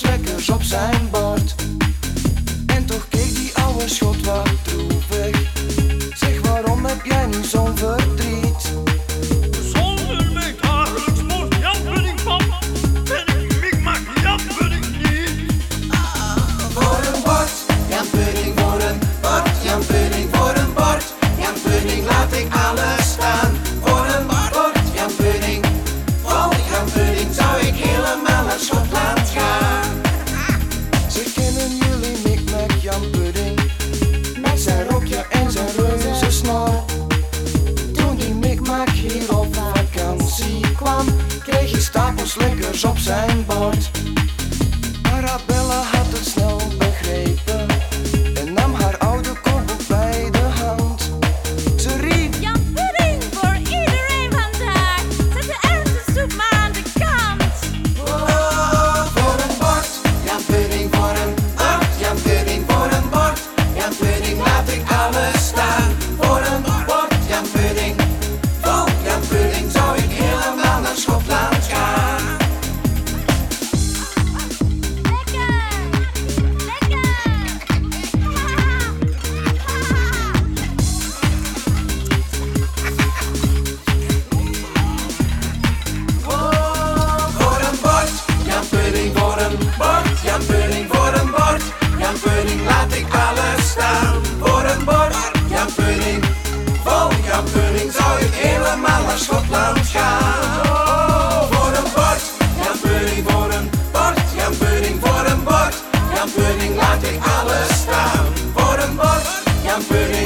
lekkers op zijn bord. En toch keek die oude schot wat droevig. Zeg waarom heb jij nu zo'n verdriet? Zonder mij dagelijks Jan jampudding van. ben ik maak jampudding niet. Ah, voor een bord, jampudding voor een bord, jampudding voor een bord. Jampudding laat ik alles staan. Voor een bord, jampudding. Voor jampudding zou ik helemaal een schot laten. stapels lekkers op zijn bord. Arabella had het snel I'm pretty